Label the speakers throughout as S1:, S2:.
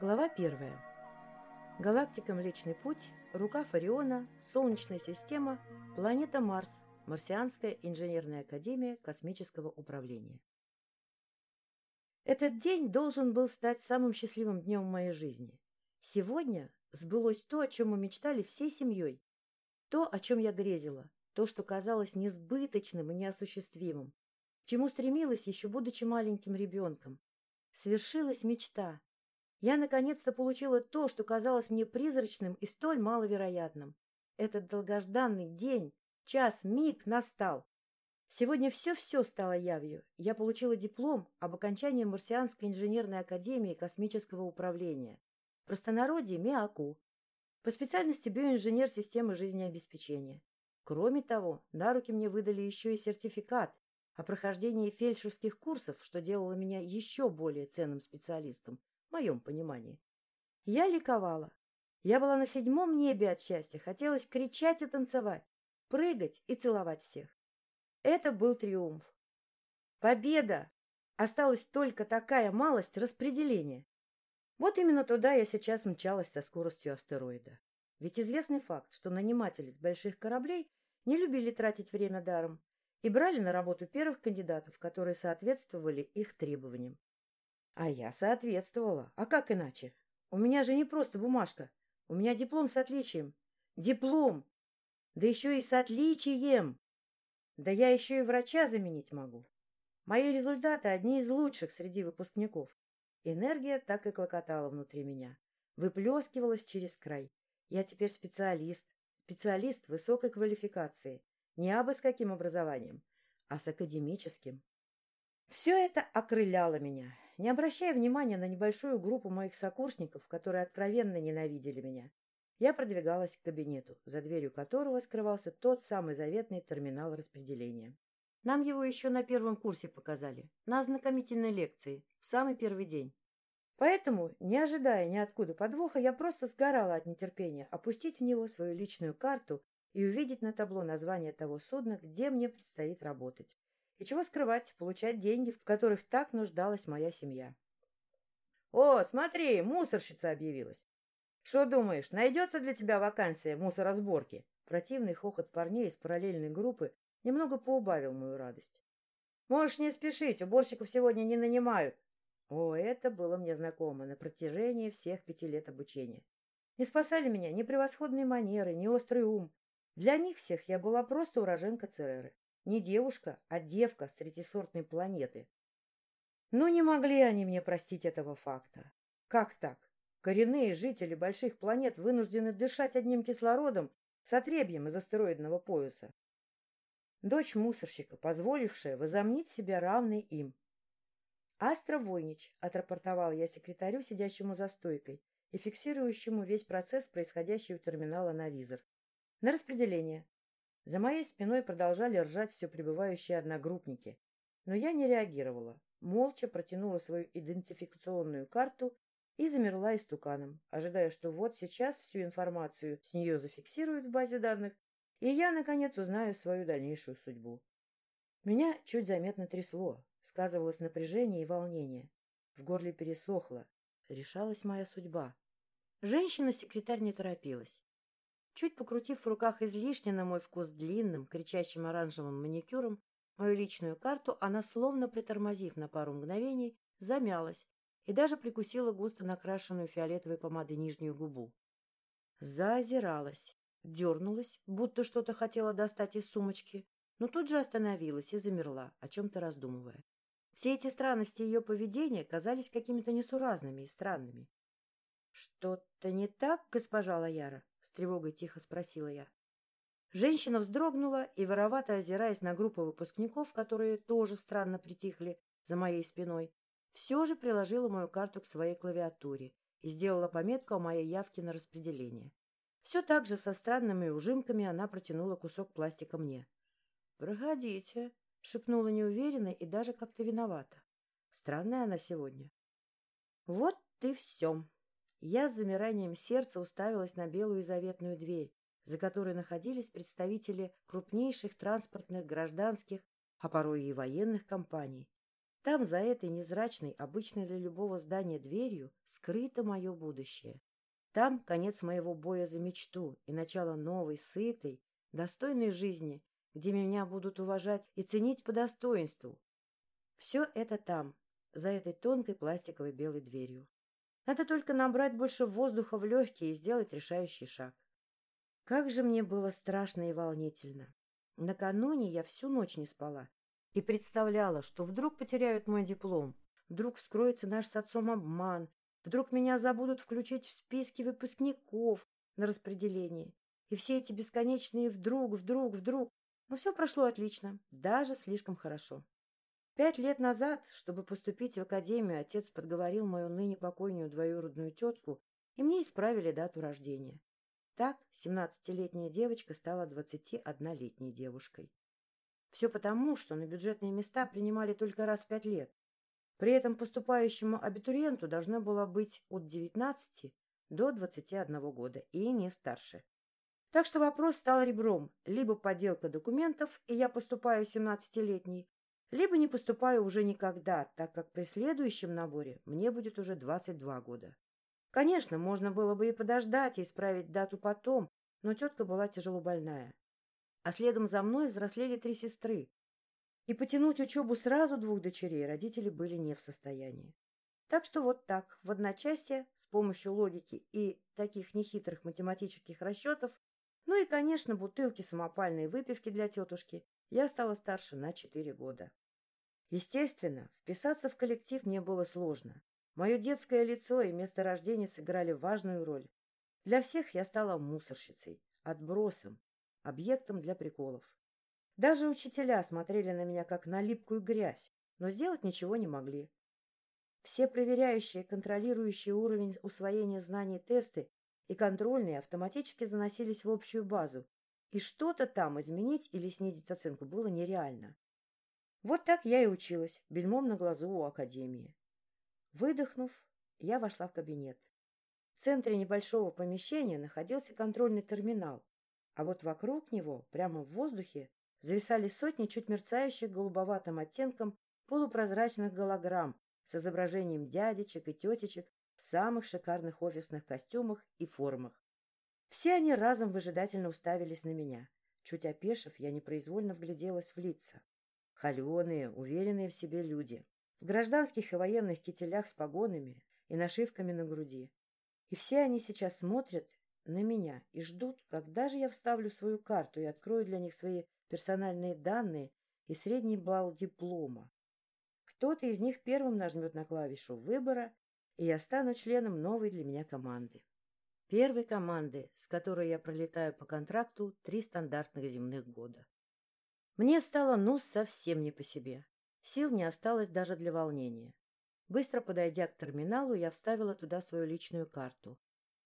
S1: Глава первая. Галактика Млечный Путь, рука Фариона, Солнечная система, планета Марс, Марсианская инженерная академия космического управления. Этот день должен был стать самым счастливым днем в моей жизни. Сегодня сбылось то, о чем мы мечтали всей семьей. То, о чем я грезила, то, что казалось несбыточным и неосуществимым, к чему стремилась еще будучи маленьким ребенком. Свершилась мечта, я наконец-то получила то, что казалось мне призрачным и столь маловероятным. Этот долгожданный день, час, миг настал. Сегодня все-все стало явью. Я получила диплом об окончании Марсианской инженерной академии космического управления. Простонародье МИАКУ. По специальности биоинженер системы жизнеобеспечения. Кроме того, на руки мне выдали еще и сертификат о прохождении фельдшерских курсов, что делало меня еще более ценным специалистом моем понимании. Я ликовала. Я была на седьмом небе от счастья, хотелось кричать и танцевать, прыгать и целовать всех. Это был триумф. Победа! Осталась только такая малость распределения. Вот именно туда я сейчас мчалась со скоростью астероида. Ведь известный факт, что наниматели с больших кораблей не любили тратить время даром и брали на работу первых кандидатов, которые соответствовали их требованиям. А я соответствовала. А как иначе? У меня же не просто бумажка. У меня диплом с отличием. Диплом! Да еще и с отличием! Да я еще и врача заменить могу. Мои результаты одни из лучших среди выпускников. Энергия так и клокотала внутри меня. Выплескивалась через край. Я теперь специалист. Специалист высокой квалификации. Не абы с каким образованием, а с академическим. Все это окрыляло меня не обращая внимания на небольшую группу моих сокурсников, которые откровенно ненавидели меня, я продвигалась к кабинету, за дверью которого скрывался тот самый заветный терминал распределения. Нам его еще на первом курсе показали, на ознакомительной лекции, в самый первый день. Поэтому, не ожидая ниоткуда подвоха, я просто сгорала от нетерпения опустить в него свою личную карту и увидеть на табло название того судна, где мне предстоит работать. И чего скрывать, получать деньги, в которых так нуждалась моя семья. «О, смотри, мусорщица объявилась!» «Что думаешь, найдется для тебя вакансия мусоросборки?» Противный хохот парней из параллельной группы немного поубавил мою радость. «Можешь не спешить, уборщиков сегодня не нанимают». О, это было мне знакомо на протяжении всех пяти лет обучения. Не спасали меня ни превосходные манеры, ни острый ум. Для них всех я была просто уроженка Цереры. Не девушка, а девка с третисортной планеты. Но не могли они мне простить этого факта. Как так? Коренные жители больших планет вынуждены дышать одним кислородом с отребьем из астероидного пояса. Дочь мусорщика, позволившая возомнить себя равной им. «Астра Войнич», — отрапортовал я секретарю, сидящему за стойкой и фиксирующему весь процесс, происходящий у терминала на визор. «На распределение. За моей спиной продолжали ржать все прибывающие одногруппники. Но я не реагировала, молча протянула свою идентификационную карту и замерла истуканом, ожидая, что вот сейчас всю информацию с нее зафиксируют в базе данных, и я, наконец, узнаю свою дальнейшую судьбу. Меня чуть заметно трясло, сказывалось напряжение и волнение. В горле пересохло. Решалась моя судьба. Женщина-секретарь не торопилась. Чуть покрутив в руках излишне, на мой вкус, длинным, кричащим оранжевым маникюром, мою личную карту, она, словно притормозив на пару мгновений, замялась и даже прикусила густо накрашенную фиолетовой помадой нижнюю губу. Заозиралась, дернулась, будто что-то хотела достать из сумочки, но тут же остановилась и замерла, о чем-то раздумывая. Все эти странности ее поведения казались какими-то несуразными и странными. — Что-то не так, госпожа Лаяра? Тревогой тихо спросила я. Женщина вздрогнула и, воровато озираясь на группу выпускников, которые тоже странно притихли за моей спиной, все же приложила мою карту к своей клавиатуре и сделала пометку о моей явке на распределение. Все так же со странными ужимками она протянула кусок пластика мне. — Проходите, — шепнула неуверенно и даже как-то виновата. Странная она сегодня. — Вот ты все, я с замиранием сердца уставилась на белую заветную дверь, за которой находились представители крупнейших транспортных, гражданских, а порой и военных компаний. Там, за этой невзрачной, обычной для любого здания дверью, скрыто мое будущее. Там конец моего боя за мечту и начало новой, сытой, достойной жизни, где меня будут уважать и ценить по достоинству. Все это там, за этой тонкой пластиковой белой дверью. Надо только набрать больше воздуха в легкие и сделать решающий шаг. Как же мне было страшно и волнительно. Накануне я всю ночь не спала и представляла, что вдруг потеряют мой диплом, вдруг вскроется наш с отцом обман, вдруг меня забудут включить в списки выпускников на распределение. И все эти бесконечные вдруг, вдруг, вдруг. Но все прошло отлично, даже слишком хорошо. Пять лет назад, чтобы поступить в академию, отец подговорил мою ныне покойную двоюродную тетку, и мне исправили дату рождения. Так семнадцатилетняя девочка стала двадцатиоднолетней девушкой. Все потому, что на бюджетные места принимали только раз в пять лет. При этом поступающему абитуриенту должно было быть от 19 до 21 года и не старше. Так что вопрос стал ребром. Либо подделка документов, и я поступаю 17-летний, либо не поступаю уже никогда, так как при следующем наборе мне будет уже 22 года. Конечно, можно было бы и подождать, и исправить дату потом, но тетка была тяжело больная. А следом за мной взрослели три сестры. И потянуть учебу сразу двух дочерей родители были не в состоянии. Так что вот так, в одночасье, с помощью логики и таких нехитрых математических расчетов, ну и, конечно, бутылки самопальной выпивки для тетушки, я стала старше на четыре года. Естественно, вписаться в коллектив мне было сложно. Мое детское лицо и место рождения сыграли важную роль. Для всех я стала мусорщицей, отбросом, объектом для приколов. Даже учителя смотрели на меня как на липкую грязь, но сделать ничего не могли. Все проверяющие, контролирующие уровень усвоения знаний тесты и контрольные автоматически заносились в общую базу, и что-то там изменить или снизить оценку было нереально. Вот так я и училась, бельмом на глазу у академии. Выдохнув, я вошла в кабинет. В центре небольшого помещения находился контрольный терминал, а вот вокруг него, прямо в воздухе, зависали сотни чуть мерцающих голубоватым оттенком полупрозрачных голограмм с изображением дядечек и тетечек в самых шикарных офисных костюмах и формах. Все они разом выжидательно уставились на меня. Чуть опешив, я непроизвольно вгляделась в лица. Холеные, уверенные в себе люди. В гражданских и военных кителях с погонами и нашивками на груди. И все они сейчас смотрят на меня и ждут, когда же я вставлю свою карту и открою для них свои персональные данные и средний балл диплома. Кто-то из них первым нажмет на клавишу выбора, и я стану членом новой для меня команды. Первой команды, с которой я пролетаю по контракту три стандартных земных года. Мне стало ну совсем не по себе. Сил не осталось даже для волнения. Быстро подойдя к терминалу, я вставила туда свою личную карту.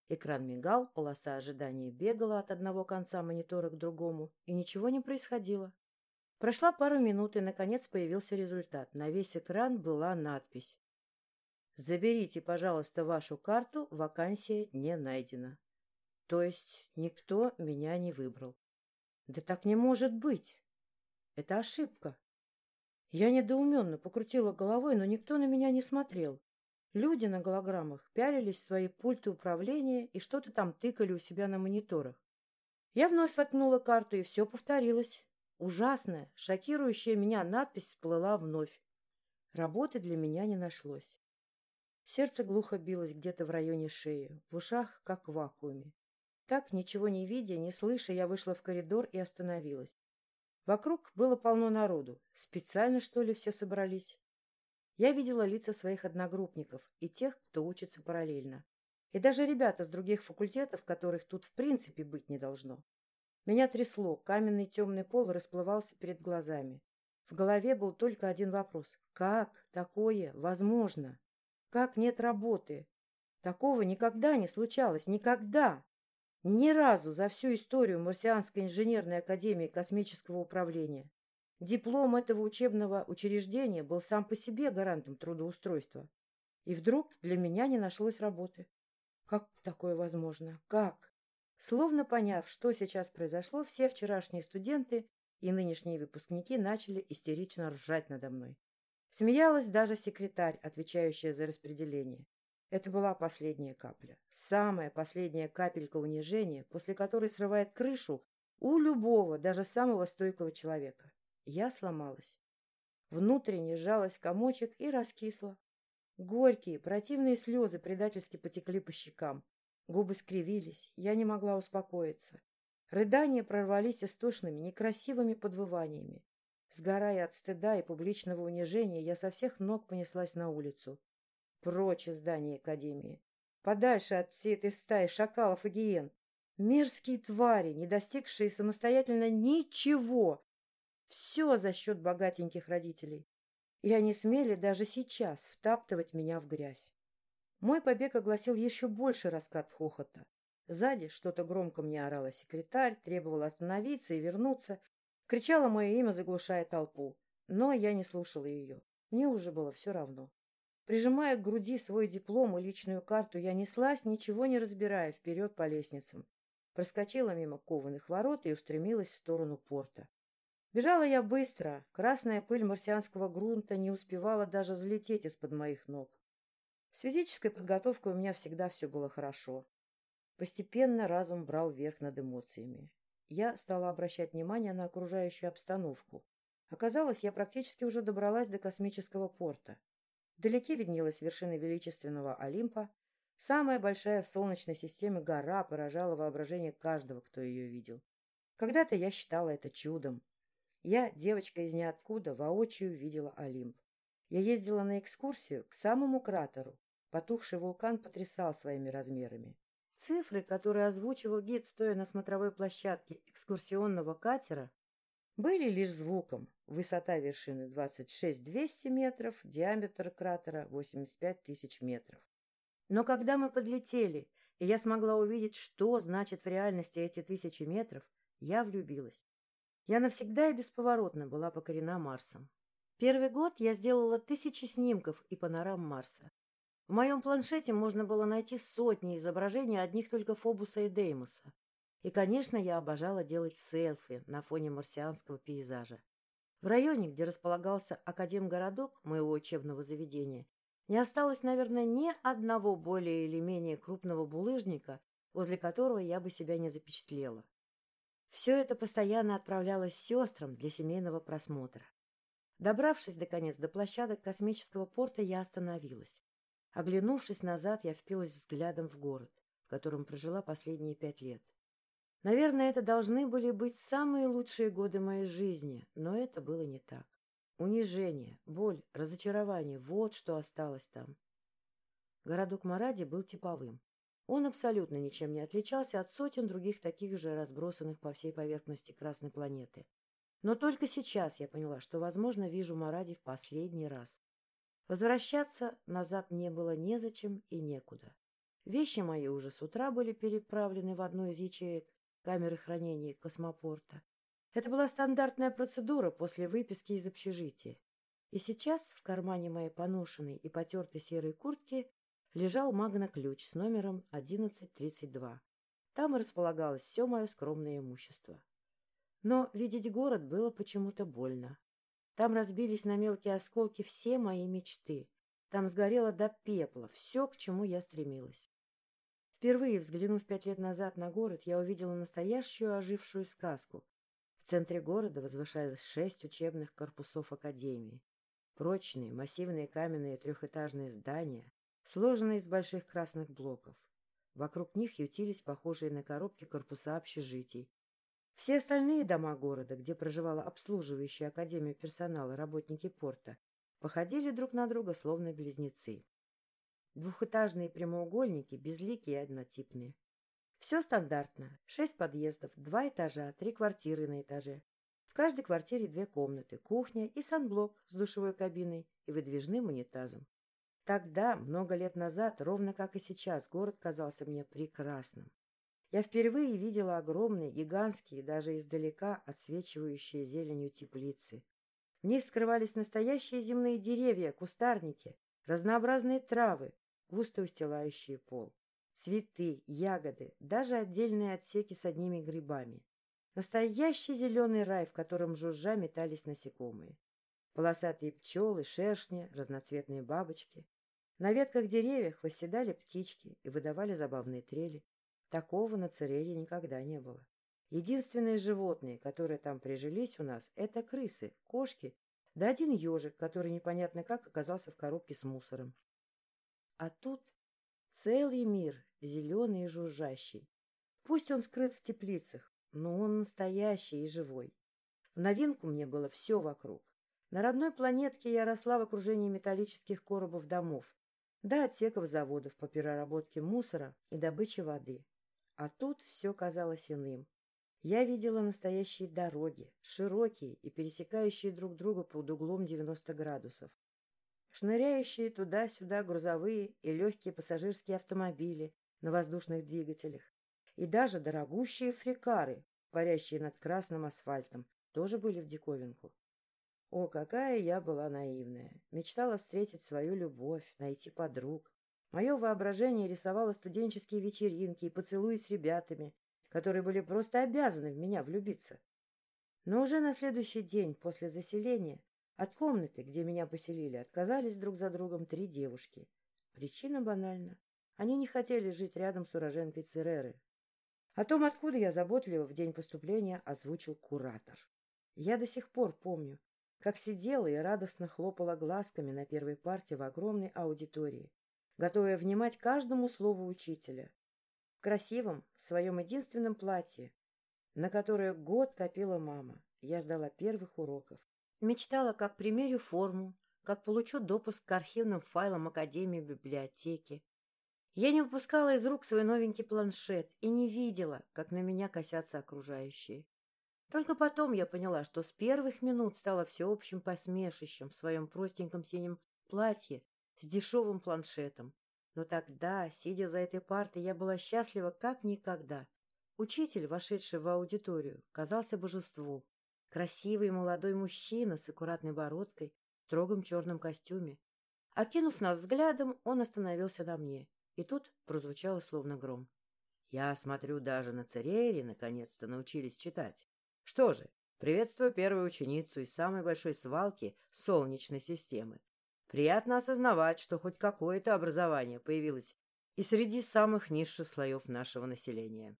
S1: Экран мигал, полоса ожидания бегала от одного конца монитора к другому, и ничего не происходило. Прошла пару минут, и, наконец, появился результат. На весь экран была надпись. «Заберите, пожалуйста, вашу карту, вакансия не найдена». То есть никто меня не выбрал. Да так не может быть! Это ошибка. Я недоуменно покрутила головой, но никто на меня не смотрел. Люди на голограммах пялились в свои пульты управления и что-то там тыкали у себя на мониторах. Я вновь воткнула карту, и все повторилось. Ужасная, шокирующая меня надпись всплыла вновь. Работы для меня не нашлось. Сердце глухо билось где-то в районе шеи, в ушах, как в вакууме. Так, ничего не видя, не слыша, я вышла в коридор и остановилась. Вокруг было полно народу. Специально, что ли, все собрались? Я видела лица своих одногруппников и тех, кто учится параллельно. И даже ребята с других факультетов, которых тут в принципе быть не должно. Меня трясло, каменный темный пол расплывался перед глазами. В голове был только один вопрос. Как такое возможно? Как нет работы? Такого никогда не случалось. Никогда! Ни разу за всю историю Марсианской инженерной академии космического управления диплом этого учебного учреждения был сам по себе гарантом трудоустройства. И вдруг для меня не нашлось работы. Как такое возможно? Как? Словно поняв, что сейчас произошло, все вчерашние студенты и нынешние выпускники начали истерично ржать надо мной. Смеялась даже секретарь, отвечающая за распределение. Это была последняя капля. Самая последняя капелька унижения, после которой срывает крышу у любого, даже самого стойкого человека. Я сломалась. Внутренне сжалась в комочек и раскисла. Горькие, противные слезы предательски потекли по щекам. Губы скривились, я не могла успокоиться. Рыдания прорвались истошными, некрасивыми подвываниями. Сгорая от стыда и публичного унижения, я со всех ног понеслась на улицу. Прочь из здания Академии. Подальше от всей этой стаи шакалов и гиен. Мерзкие твари, не достигшие самостоятельно ничего. Все за счет богатеньких родителей. И они смели даже сейчас втаптывать меня в грязь. Мой побег огласил еще больше раскат хохота. Сзади что-то громко мне орала секретарь, требовала остановиться и вернуться. Кричала мое имя, заглушая толпу. Но я не слушала ее. Мне уже было все равно. Прижимая к груди свой диплом и личную карту, я неслась, ничего не разбирая, вперед по лестницам. Проскочила мимо кованых ворот и устремилась в сторону порта. Бежала я быстро. Красная пыль марсианского грунта не успевала даже взлететь из-под моих ног. С физической подготовкой у меня всегда все было хорошо. Постепенно разум брал верх над эмоциями. Я стала обращать внимание на окружающую обстановку. Оказалось, я практически уже добралась до космического порта. Вдалеке виднелась вершина величественного Олимпа. Самая большая в Солнечной системе гора поражала воображение каждого, кто ее видел. Когда-то я считала это чудом. Я, девочка из ниоткуда, воочию видела Олимп. Я ездила на экскурсию к самому кратеру. Потухший вулкан потрясал своими размерами. Цифры, которые озвучивал гид, стоя на смотровой площадке экскурсионного катера, были лишь звуком. Высота вершины 26 200 метров, диаметр кратера 85 тысяч метров. Но когда мы подлетели, и я смогла увидеть, что значит в реальности эти тысячи метров, я влюбилась. Я навсегда и бесповоротно была покорена Марсом. Первый год я сделала тысячи снимков и панорам Марса. В моем планшете можно было найти сотни изображений одних только Фобуса и Деймоса. И, конечно, я обожала делать селфи на фоне марсианского пейзажа. В районе, где располагался Академгородок моего учебного заведения, не осталось, наверное, ни одного более или менее крупного булыжника, возле которого я бы себя не запечатлела. Все это постоянно отправлялось сестрам для семейного просмотра. Добравшись, наконец, до площадок космического порта, я остановилась. Оглянувшись назад, я впилась взглядом в город, в котором прожила последние пять лет. Наверное, это должны были быть самые лучшие годы моей жизни, но это было не так. Унижение, боль, разочарование — вот что осталось там. Городок Маради был типовым. Он абсолютно ничем не отличался от сотен других таких же разбросанных по всей поверхности Красной планеты. Но только сейчас я поняла, что, возможно, вижу Маради в последний раз. Возвращаться назад мне было незачем и некуда. Вещи мои уже с утра были переправлены в одну из ячеек камеры хранения космопорта. Это была стандартная процедура после выписки из общежития. И сейчас в кармане моей поношенной и потертой серой куртки лежал магноключ с номером 1132. Там располагалось все мое скромное имущество. Но видеть город было почему-то больно. Там разбились на мелкие осколки все мои мечты. Там сгорело до пепла все, к чему я стремилась. Впервые взглянув пять лет назад на город, я увидела настоящую ожившую сказку. В центре города возвышалось шесть учебных корпусов Академии. Прочные, массивные каменные трехэтажные здания, сложенные из больших красных блоков. Вокруг них ютились похожие на коробки корпуса общежитий, все остальные дома города, где проживала обслуживающая академию персонала работники порта, походили друг на друга словно близнецы. Двухэтажные прямоугольники, безликие и однотипные. Все стандартно. Шесть подъездов, два этажа, три квартиры на этаже. В каждой квартире две комнаты, кухня и санблок с душевой кабиной и выдвижным унитазом. Тогда, много лет назад, ровно как и сейчас, город казался мне прекрасным. Я впервые видела огромные, гигантские, даже издалека отсвечивающие зеленью теплицы. В них скрывались настоящие земные деревья, кустарники, разнообразные травы, густо устилающие пол. Цветы, ягоды, даже отдельные отсеки с одними грибами. Настоящий зеленый рай, в котором жужжа метались насекомые. Полосатые пчелы, шершни, разноцветные бабочки. На ветках деревьев восседали птички и выдавали забавные трели. Такого на Церере никогда не было. Единственные животные, которые там прижились у нас, это крысы, кошки, да один ежик, который непонятно как оказался в коробке с мусором. А тут целый мир, зеленый и жужжащий. Пусть он скрыт в теплицах, но он настоящий и живой. В новинку мне было все вокруг. На родной планетке я росла в окружении металлических коробов домов, до отсеков заводов по переработке мусора и добыче воды. А тут все казалось иным. Я видела настоящие дороги, широкие и пересекающие друг друга под углом 90 градусов. Шныряющие туда-сюда грузовые и легкие пассажирские автомобили на воздушных двигателях. И даже дорогущие фрикары, парящие над красным асфальтом, тоже были в диковинку. О, какая я была наивная! Мечтала встретить свою любовь, найти подруг. Мое воображение рисовало студенческие вечеринки и поцелуи с ребятами, которые были просто обязаны в меня влюбиться. Но уже на следующий день после заселения от комнаты, где меня поселили, отказались друг за другом три девушки. Причина банальна. Они не хотели жить рядом с уроженкой Цереры. О том, откуда я заботливо в день поступления озвучил куратор. Я до сих пор помню, как сидела и радостно хлопала глазками на первой парте в огромной аудитории, готовая внимать каждому слову учителя. В красивом, своем единственном платье, на которое год копила мама, я ждала первых уроков. Мечтала, как примерю форму, как получу допуск к архивным файлам Академии библиотеки. Я не выпускала из рук свой новенький планшет и не видела, как на меня косятся окружающие. Только потом я поняла, что с первых минут стала всеобщим посмешищем в своем простеньком синем платье с дешевым планшетом. Но тогда, сидя за этой партой, я была счастлива как никогда. Учитель, вошедший в аудиторию, казался божеством. Красивый молодой мужчина с аккуратной бородкой, в строгом черном костюме. Окинув нас взглядом, он остановился на мне, и тут прозвучало словно гром. Я смотрю, даже на Церере наконец-то научились читать. Что же, приветствую первую ученицу из самой большой свалки Солнечной системы. Приятно осознавать, что хоть какое-то образование появилось и среди самых низших слоев нашего населения.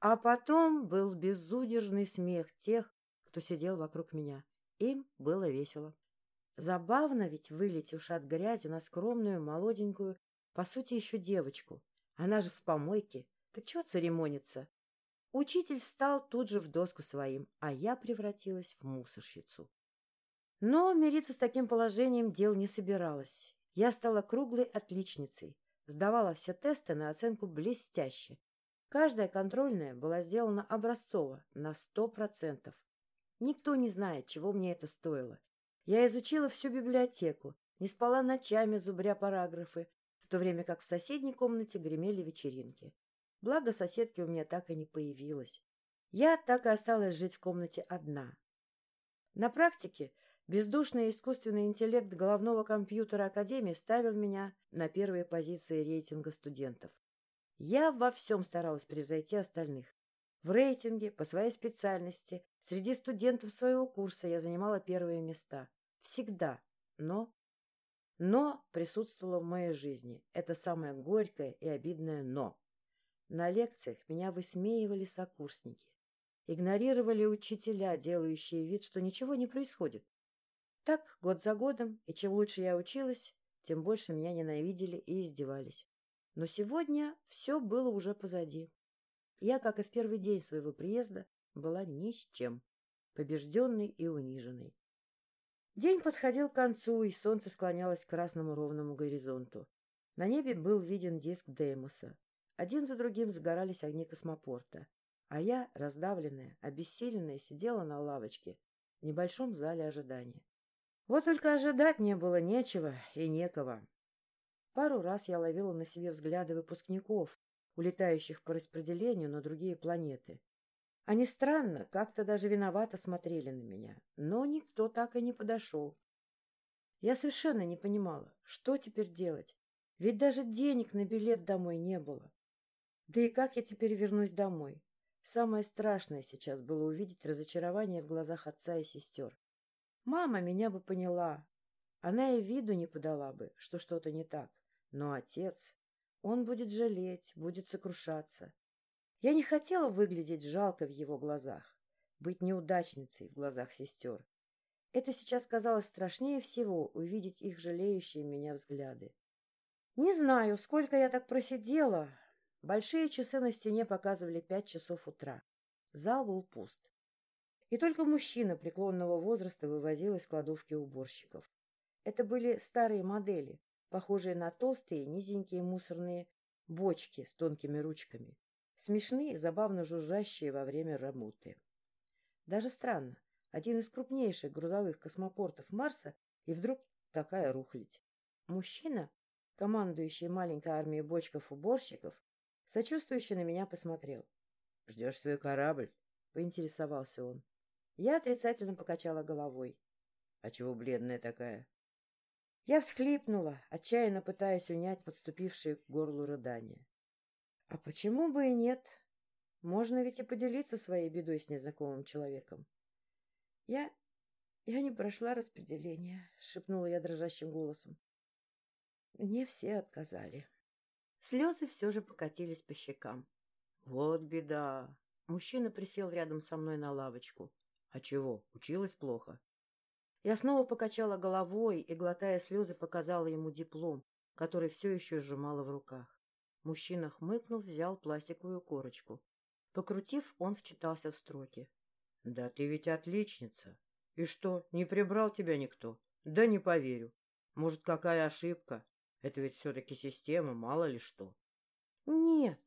S1: А потом был безудержный смех тех, кто сидел вокруг меня. Им было весело. Забавно ведь, вылетевши от грязи на скромную, молоденькую, по сути, еще девочку. Она же с помойки. Так чего церемониться? Учитель стал тут же в доску своим, а я превратилась в мусорщицу. Но мириться с таким положением дел не собиралась. Я стала круглой отличницей, сдавала все тесты на оценку блестяще. Каждая контрольная была сделана образцово, на сто процентов. Никто не знает, чего мне это стоило. Я изучила всю библиотеку, не спала ночами, зубря параграфы, в то время как в соседней комнате гремели вечеринки. Благо, соседки у меня так и не появилось. Я так и осталась жить в комнате одна. На практике бездушный искусственный интеллект головного компьютера Академии ставил меня на первые позиции рейтинга студентов. Я во всем старалась превзойти остальных. В рейтинге, по своей специальности, среди студентов своего курса я занимала первые места. Всегда. Но... Но присутствовало в моей жизни. Это самое горькое и обидное «но». На лекциях меня высмеивали сокурсники. Игнорировали учителя, делающие вид, что ничего не происходит. Так, год за годом, и чем лучше я училась, тем больше меня ненавидели и издевались. Но сегодня все было уже позади. Я, как и в первый день своего приезда, была ни с чем, побежденной и униженной. День подходил к концу, и солнце склонялось к красному ровному горизонту. На небе был виден диск Деймоса. Один за другим загорались огни космопорта, а я, раздавленная, обессиленная, сидела на лавочке в небольшом зале ожидания. Вот только ожидать мне было нечего и некого. Пару раз я ловила на себе взгляды выпускников, улетающих по распределению на другие планеты. Они странно, как-то даже виновато смотрели на меня, но никто так и не подошел. Я совершенно не понимала, что теперь делать, ведь даже денег на билет домой не было. Да и как я теперь вернусь домой? Самое страшное сейчас было увидеть разочарование в глазах отца и сестер. Мама меня бы поняла. Она и виду не подала бы, что что-то не так. Но отец, он будет жалеть, будет сокрушаться. Я не хотела выглядеть жалко в его глазах, быть неудачницей в глазах сестер. Это сейчас казалось страшнее всего увидеть их жалеющие меня взгляды. Не знаю, сколько я так просидела. Большие часы на стене показывали пять часов утра. Зал был пуст. И только мужчина преклонного возраста вывозил из кладовки уборщиков. Это были старые модели, похожие на толстые низенькие мусорные бочки с тонкими ручками, смешные забавно жужжащие во время работы. Даже странно, один из крупнейших грузовых космопортов Марса, и вдруг такая рухлядь. Мужчина, командующий маленькой армией бочков-уборщиков, сочувствующе на меня посмотрел. — Ждешь свой корабль? — поинтересовался он. Я отрицательно покачала головой. — А чего бледная такая? Я всхлипнула, отчаянно пытаясь унять подступившие к горлу рыдания. А почему бы и нет? Можно ведь и поделиться своей бедой с незнакомым человеком. Я... я не прошла распределение, — шепнула я дрожащим голосом. Мне все отказали. Слезы все же покатились по щекам. Вот беда. Мужчина присел рядом со мной на лавочку. А чего, училась плохо? Я снова покачала головой и, глотая слезы, показала ему диплом, который все еще сжимала в руках. Мужчина, хмыкнув, взял пластиковую корочку. Покрутив, он вчитался в строки. — Да ты ведь отличница. И что, не прибрал тебя никто? Да не поверю. Может, какая ошибка? Это ведь все-таки система, мало ли что. — Нет,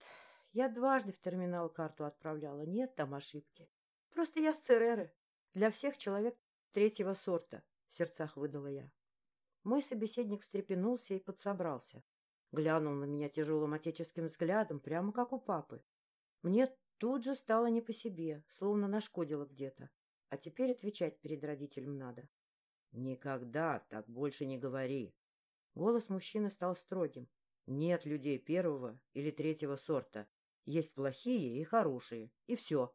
S1: я дважды в терминал карту отправляла. Нет там ошибки. Просто я с Цереры. Для всех человек третьего сорта, — в сердцах выдала я. Мой собеседник встрепенулся и подсобрался. Глянул на меня тяжелым отеческим взглядом, прямо как у папы. Мне тут же стало не по себе, словно нашкодило где-то. А теперь отвечать перед родителем надо. — Никогда так больше не говори. Голос мужчины стал строгим. Нет людей первого или третьего сорта. Есть плохие и хорошие. И все.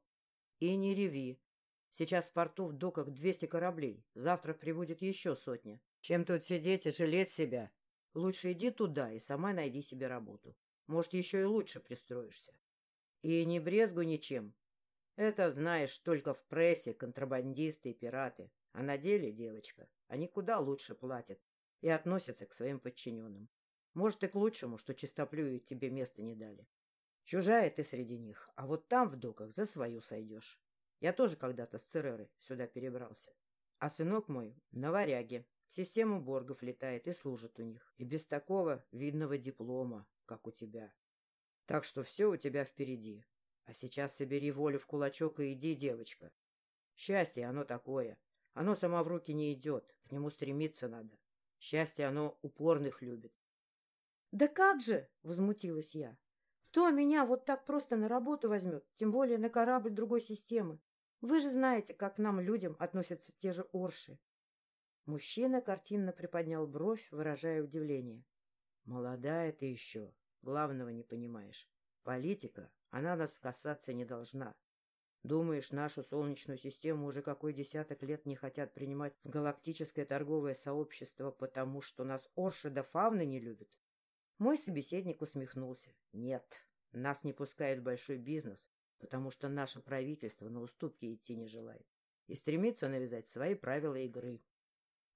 S1: И не реви. Сейчас в порту в доках 200 кораблей. Завтра прибудет еще сотня. Чем тут сидеть и жалеть себя? Лучше иди туда и сама найди себе работу. Может, еще и лучше пристроишься. И не брезгу ничем. Это знаешь только в прессе контрабандисты и пираты. А на деле, девочка, они куда лучше платят и относятся к своим подчиненным. Может, и к лучшему, что чистоплюют тебе места не дали. Чужая ты среди них, а вот там в доках за свою сойдешь. Я тоже когда-то с Цереры сюда перебрался. А сынок мой на варяге. В систему боргов летает и служит у них. И без такого видного диплома, как у тебя. Так что все у тебя впереди. А сейчас собери волю в кулачок и иди, девочка. Счастье, оно такое. Оно само в руки не идет. К нему стремиться надо. Счастье, оно упорных любит. — Да как же! — возмутилась я. — Кто меня вот так просто на работу возьмет, тем более на корабль другой системы? Вы же знаете, как к нам, людям, относятся те же орши. Мужчина картинно приподнял бровь, выражая удивление. — Молодая ты еще, главного не понимаешь. Политика, она нас касаться не должна. Думаешь, нашу Солнечную систему уже какой десяток лет не хотят принимать в галактическое торговое сообщество, потому что нас Орши да Фавны не любят? Мой собеседник усмехнулся. Нет, нас не пускают в большой бизнес, потому что наше правительство на уступки идти не желает и стремится навязать свои правила игры.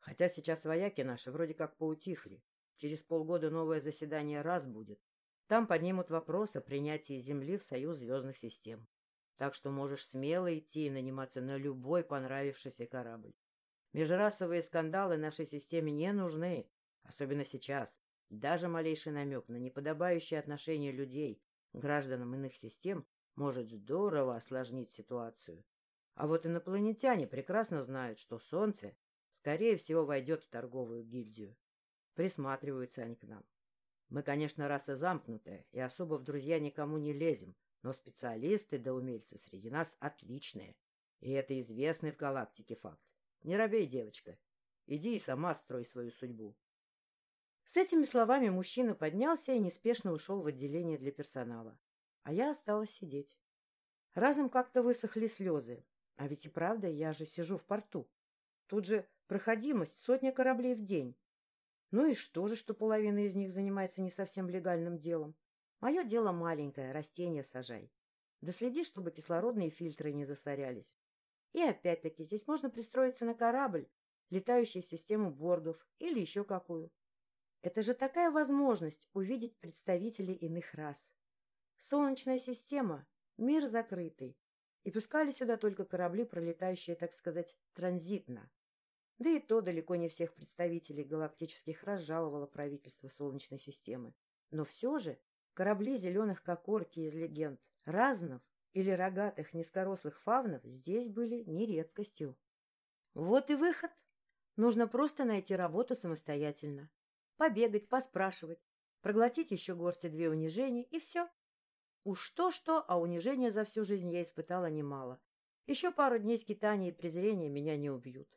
S1: Хотя сейчас вояки наши вроде как поутихли. Через полгода новое заседание раз будет. Там поднимут вопрос о принятии Земли в Союз звездных систем. Так что можешь смело идти и наниматься на любой понравившийся корабль. Межрасовые скандалы нашей системе не нужны, особенно сейчас. Даже малейший намек на неподобающее отношение людей гражданам иных систем может здорово осложнить ситуацию. А вот инопланетяне прекрасно знают, что Солнце, скорее всего, войдет в торговую гильдию. Присматриваются они к нам. Мы, конечно, раса замкнутая, и особо в друзья никому не лезем, но специалисты да умельцы среди нас отличные. И это известный в галактике факт. Не робей, девочка. Иди и сама строй свою судьбу. С этими словами мужчина поднялся и неспешно ушел в отделение для персонала а я осталась сидеть. Разом как-то высохли слезы. А ведь и правда, я же сижу в порту. Тут же проходимость сотня кораблей в день. Ну и что же, что половина из них занимается не совсем легальным делом? Мое дело маленькое, растения сажай. Да следи, чтобы кислородные фильтры не засорялись. И опять-таки здесь можно пристроиться на корабль, летающий в систему боргов или еще какую. Это же такая возможность увидеть представителей иных рас. Солнечная система — мир закрытый, и пускали сюда только корабли, пролетающие, так сказать, транзитно. Да и то далеко не всех представителей галактических разжаловало правительство Солнечной системы. Но все же корабли зеленых кокорки из легенд, разнов или рогатых низкорослых фавнов здесь были не редкостью. Вот и выход. Нужно просто найти работу самостоятельно. Побегать, поспрашивать, проглотить еще горсти две унижения, и все. Уж то-что, а унижения за всю жизнь я испытала немало. Еще пару дней скитания и презрения меня не убьют.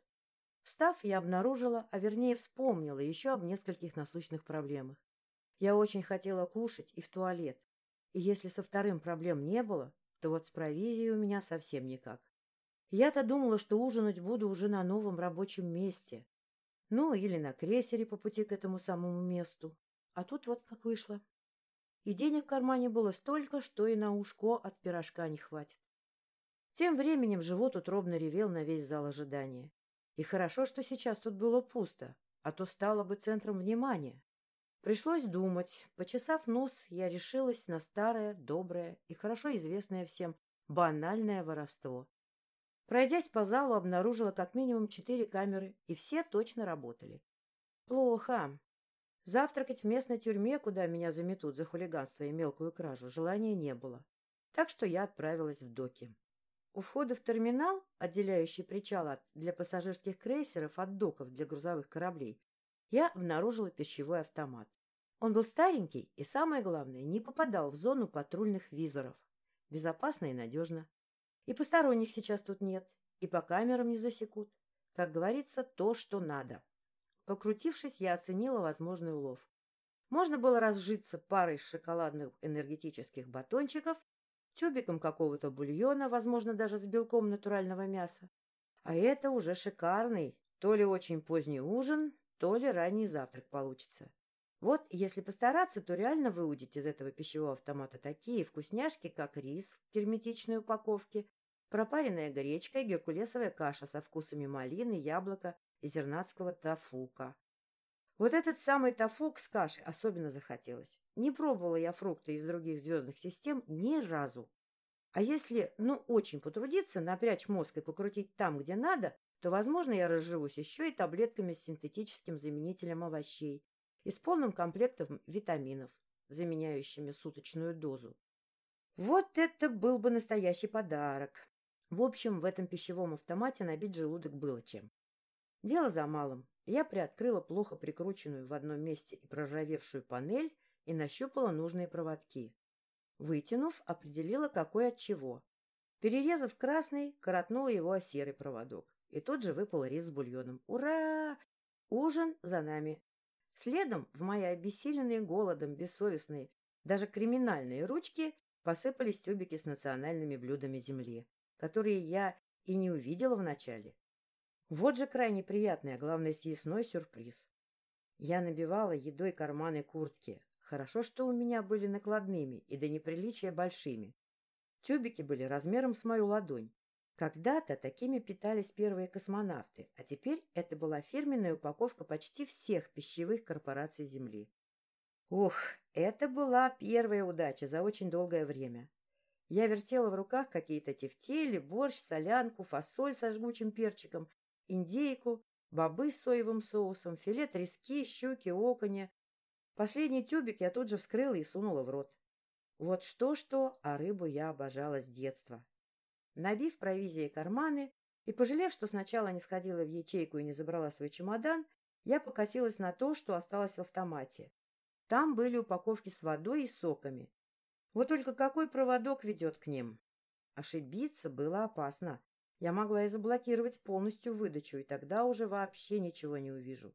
S1: Встав, я обнаружила, а вернее вспомнила еще об нескольких насущных проблемах. Я очень хотела кушать и в туалет. И если со вторым проблем не было, то вот с провизией у меня совсем никак. Я-то думала, что ужинать буду уже на новом рабочем месте. Ну, или на крейсере по пути к этому самому месту. А тут вот как вышло. И денег в кармане было столько, что и на ушко от пирожка не хватит. Тем временем живот утробно ревел на весь зал ожидания. И хорошо, что сейчас тут было пусто, а то стало бы центром внимания. Пришлось думать. Почесав нос, я решилась на старое, доброе и хорошо известное всем банальное воровство. Пройдясь по залу, обнаружила как минимум четыре камеры, и все точно работали. Плохо. Завтракать в местной тюрьме, куда меня заметут за хулиганство и мелкую кражу, желания не было. Так что я отправилась в доки. У входа в терминал, отделяющий причал для пассажирских крейсеров от доков для грузовых кораблей, я обнаружила пищевой автомат. Он был старенький и, самое главное, не попадал в зону патрульных визоров. Безопасно и надежно. И посторонних сейчас тут нет, и по камерам не засекут. Как говорится, то, что надо. Покрутившись, я оценила возможный улов. Можно было разжиться парой шоколадных энергетических батончиков тюбиком какого-то бульона, возможно, даже с белком натурального мяса. А это уже шикарный, то ли очень поздний ужин, то ли ранний завтрак получится. Вот, если постараться, то реально выудить из этого пищевого автомата такие вкусняшки, как рис в герметичной упаковке, пропаренная гречка и геркулесовая каша со вкусами малины, яблока и зернатского тафука. Вот этот самый тафук с кашей особенно захотелось. Не пробовала я фрукты из других звездных систем ни разу. А если, ну, очень потрудиться, напрячь мозг и покрутить там, где надо, то, возможно, я разживусь еще и таблетками с синтетическим заменителем овощей и с полным комплектом витаминов, заменяющими суточную дозу. Вот это был бы настоящий подарок. В общем, в этом пищевом автомате набить желудок было чем. Дело за малым. Я приоткрыла плохо прикрученную в одном месте и проржавевшую панель и нащупала нужные проводки. Вытянув, определила, какой от чего. Перерезав красный, коротнула его о серый проводок. И тут же выпал рис с бульоном. Ура! Ужин за нами. Следом в мои обессиленные голодом, бессовестные, даже криминальные ручки посыпались тюбики с национальными блюдами земли, которые я и не увидела вначале. Вот же крайне приятный, а главное съестной сюрприз. Я набивала едой карманы куртки. Хорошо, что у меня были накладными и до неприличия большими. Тюбики были размером с мою ладонь. Когда-то такими питались первые космонавты, а теперь это была фирменная упаковка почти всех пищевых корпораций Земли. Ух, это была первая удача за очень долгое время. Я вертела в руках какие-то тефтели, борщ, солянку, фасоль со жгучим перчиком индейку, бобы с соевым соусом, филе трески, щуки, оконя. Последний тюбик я тут же вскрыла и сунула в рот. Вот что-что, а рыбу я обожала с детства. Набив провизией карманы и пожалев, что сначала не сходила в ячейку и не забрала свой чемодан, я покосилась на то, что осталось в автомате. Там были упаковки с водой и соками. Вот только какой проводок ведет к ним? Ошибиться было опасно. Я могла и заблокировать полностью выдачу, и тогда уже вообще ничего не увижу.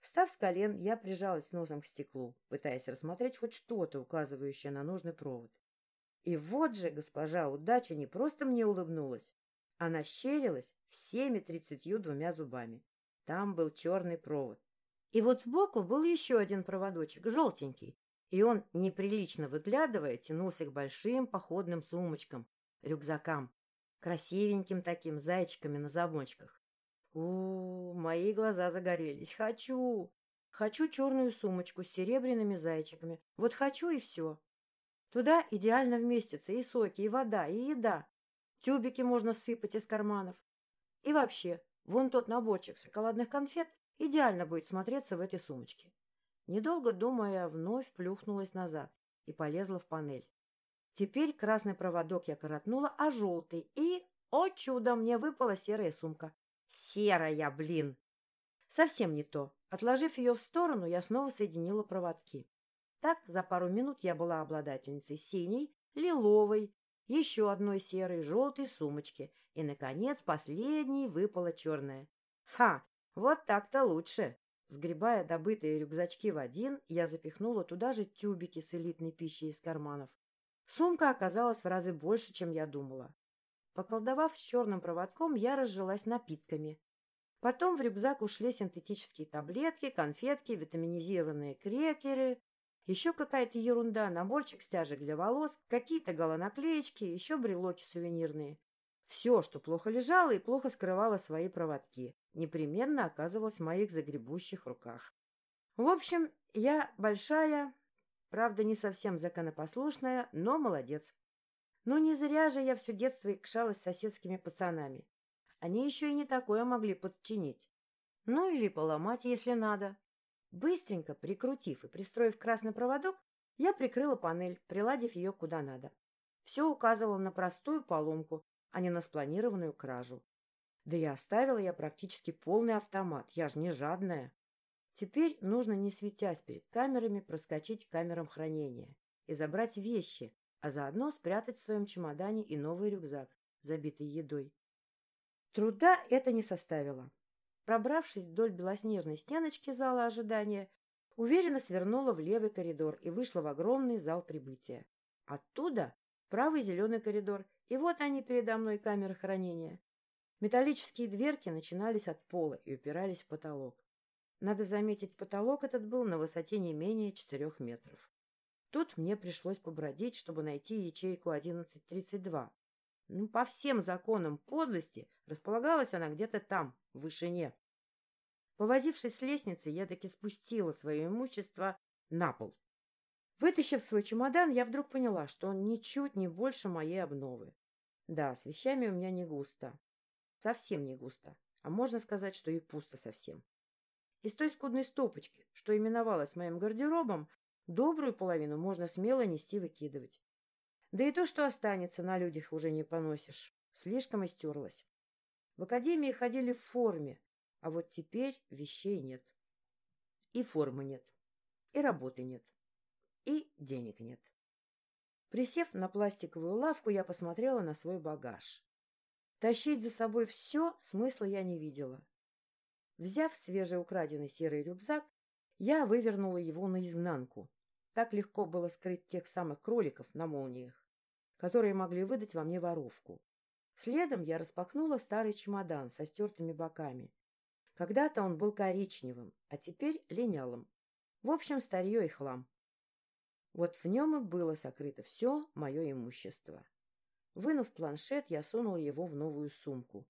S1: Встав с колен, я прижалась носом к стеклу, пытаясь рассмотреть хоть что-то, указывающее на нужный провод. И вот же госпожа удача не просто мне улыбнулась, Она щерилась всеми тридцатью двумя зубами. Там был черный провод. И вот сбоку был еще один проводочек, желтенький, и он, неприлично выглядывая, тянулся к большим походным сумочкам, рюкзакам, красивеньким таким зайчиками на замочках. У, -у, мои глаза загорелись. Хочу! Хочу черную сумочку с серебряными зайчиками. Вот хочу и все. Туда идеально вместятся и соки, и вода, и еда. Тюбики можно сыпать из карманов. И вообще, вон тот наборчик шоколадных конфет идеально будет смотреться в этой сумочке. Недолго думая, вновь плюхнулась назад и полезла в панель. Теперь красный проводок я коротнула, а желтый. И, о чудо, мне выпала серая сумка. Серая, блин! Совсем не то. Отложив ее в сторону, я снова соединила проводки. Так, за пару минут я была обладательницей синей, лиловой, еще одной серой, желтой сумочки. И, наконец, последней выпала черная. Ха! Вот так-то лучше! Сгребая добытые рюкзачки в один, я запихнула туда же тюбики с элитной пищей из карманов. Сумка оказалась в разы больше, чем я думала. Поколдовав с черным проводком, я разжилась напитками. Потом в рюкзак ушли синтетические таблетки, конфетки, витаминизированные крекеры, еще какая-то ерунда, наборчик стяжек для волос, какие-то галонаклеечки, еще брелоки сувенирные. Все, что плохо лежало и плохо скрывало свои проводки, непременно оказывалось в моих загребущих руках. В общем, я большая, правда, не совсем законопослушная, но молодец. Ну, не зря же я все детство икшалась с соседскими пацанами. Они еще и не такое могли подчинить. Ну, или поломать, если надо. Быстренько прикрутив и пристроив красный проводок, я прикрыла панель, приладив ее куда надо. Все указывало на простую поломку, а не на спланированную кражу. Да и оставила я практически полный автомат, я же не жадная. Теперь нужно, не светясь перед камерами, проскочить к камерам хранения и забрать вещи, а заодно спрятать в своем чемодане и новый рюкзак, забитый едой. Труда это не составило. Пробравшись вдоль белоснежной стеночки зала ожидания, уверенно свернула в левый коридор и вышла в огромный зал прибытия. Оттуда правый зеленый коридор и вот они передо мной камеры хранения. Металлические дверки начинались от пола и упирались в потолок. Надо заметить, потолок этот был на высоте не менее четырех метров. Тут мне пришлось побродить, чтобы найти ячейку 1132. Ну, по всем законам подлости располагалась она где-то там, в вышине. Повозившись с лестницей, я таки спустила свое имущество на пол. Вытащив свой чемодан, я вдруг поняла, что он ничуть не больше моей обновы. Да, с вещами у меня не густо. Совсем не густо. А можно сказать, что и пусто совсем. Из той скудной стопочки, что именовалась моим гардеробом, добрую половину можно смело нести выкидывать. Да и то, что останется, на людях уже не поносишь. Слишком истерлась. В академии ходили в форме, а вот теперь вещей нет. И формы нет, и работы нет, и денег нет. Присев на пластиковую лавку, я посмотрела на свой багаж. Тащить за собой все смысла я не видела. Взяв свежеукраденный серый рюкзак, я вывернула его наизнанку. Так легко было скрыть тех самых кроликов на молниях, которые могли выдать во мне воровку. Следом я распахнула старый чемодан со стертыми боками. Когда-то он был коричневым, а теперь линялым. В общем, старье и хлам. Вот в нем и было сокрыто все мое имущество. Вынув планшет, я сунула его в новую сумку.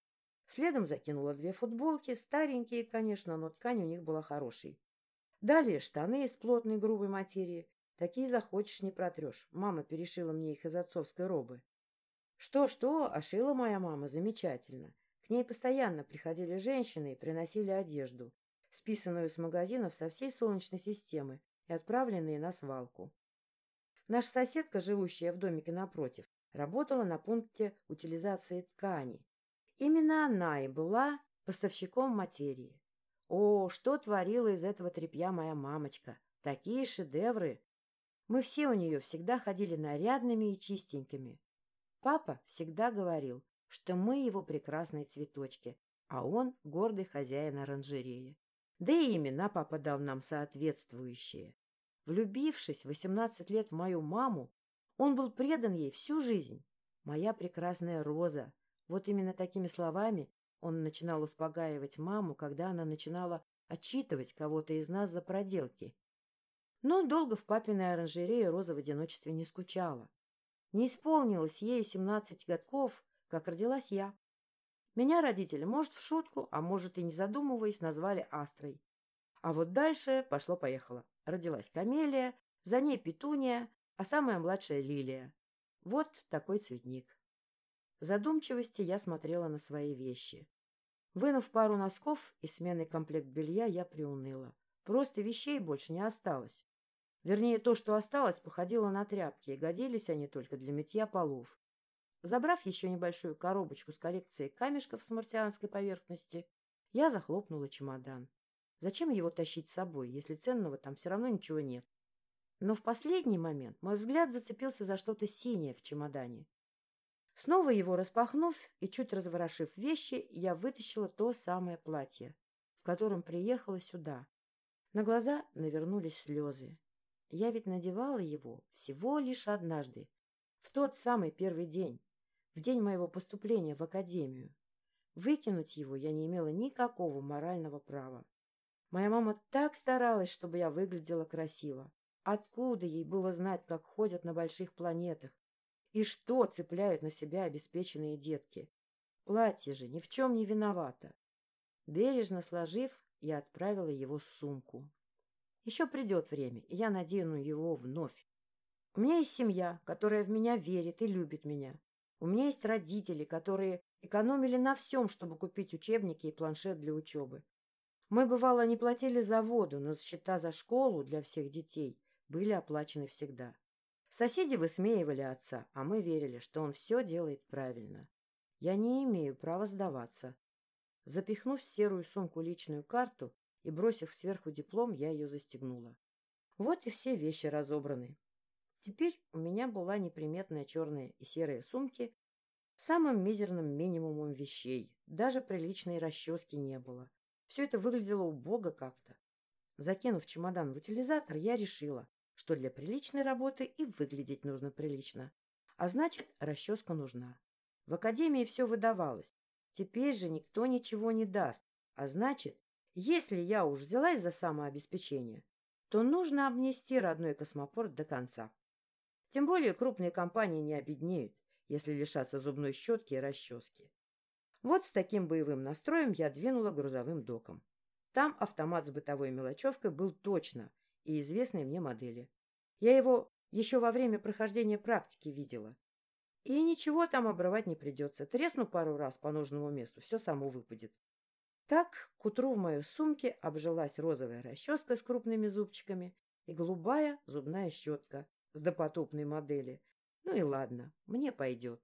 S1: Следом закинула две футболки, старенькие, конечно, но ткань у них была хорошей. Далее штаны из плотной грубой материи. Такие захочешь, не протрешь. Мама перешила мне их из отцовской робы. Что-что, а шила моя мама замечательно. К ней постоянно приходили женщины и приносили одежду, списанную с магазинов со всей Солнечной системы и отправленные на свалку. Наша соседка, живущая в домике напротив, работала на пункте утилизации тканей. Именно она и была поставщиком материи. О, что творила из этого тряпья моя мамочка! Такие шедевры! Мы все у нее всегда ходили нарядными и чистенькими. Папа всегда говорил, что мы его прекрасные цветочки, а он гордый хозяин оранжереи. Да и имена папа дал нам соответствующие. Влюбившись 18 лет в мою маму, он был предан ей всю жизнь. Моя прекрасная Роза, Вот именно такими словами он начинал успокаивать маму, когда она начинала отчитывать кого-то из нас за проделки. Но долго в папиной оранжерее Роза в одиночестве не скучала. Не исполнилось ей семнадцать годков, как родилась я. Меня родители, может, в шутку, а может, и не задумываясь, назвали Астрой. А вот дальше пошло-поехало. Родилась Камелия, за ней Петуния, а самая младшая Лилия. Вот такой цветник. В задумчивости я смотрела на свои вещи. Вынув пару носков и сменный комплект белья, я приуныла. Просто вещей больше не осталось. Вернее, то, что осталось, походило на тряпки, и годились они только для мытья полов. Забрав еще небольшую коробочку с коллекцией камешков с марсианской поверхности, я захлопнула чемодан. Зачем его тащить с собой, если ценного там все равно ничего нет? Но в последний момент мой взгляд зацепился за что-то синее в чемодане. Снова его распахнув и чуть разворошив вещи, я вытащила то самое платье, в котором приехала сюда. На глаза навернулись слезы. Я ведь надевала его всего лишь однажды, в тот самый первый день, в день моего поступления в академию. Выкинуть его я не имела никакого морального права. Моя мама так старалась, чтобы я выглядела красиво. Откуда ей было знать, как ходят на больших планетах? И что цепляют на себя обеспеченные детки? Платье же ни в чем не виновато. Бережно сложив, я отправила его в сумку. Еще придет время, и я надену его вновь. У меня есть семья, которая в меня верит и любит меня. У меня есть родители, которые экономили на всем, чтобы купить учебники и планшет для учебы. Мы, бывало, не платили за воду, но счета за школу для всех детей были оплачены всегда. Соседи высмеивали отца, а мы верили, что он все делает правильно. Я не имею права сдаваться. Запихнув в серую сумку личную карту и бросив сверху диплом, я ее застегнула. Вот и все вещи разобраны. Теперь у меня была неприметная черная и серая сумки самым мизерным минимумом вещей. Даже приличной расчески не было. Все это выглядело убого как-то. Закинув чемодан в утилизатор, я решила, что для приличной работы и выглядеть нужно прилично. А значит, расческа нужна. В академии все выдавалось. Теперь же никто ничего не даст. А значит, если я уж взялась за самообеспечение, то нужно обнести родной космопорт до конца. Тем более крупные компании не обеднеют, если лишаться зубной щетки и расчески. Вот с таким боевым настроем я двинула грузовым доком. Там автомат с бытовой мелочевкой был точно и известной мне модели. Я его еще во время прохождения практики видела. И ничего там обрывать не придется. Тресну пару раз по нужному месту, все само выпадет. Так к утру в моей сумке обжилась розовая расческа с крупными зубчиками и голубая зубная щетка с допотопной модели. Ну и ладно, мне пойдет.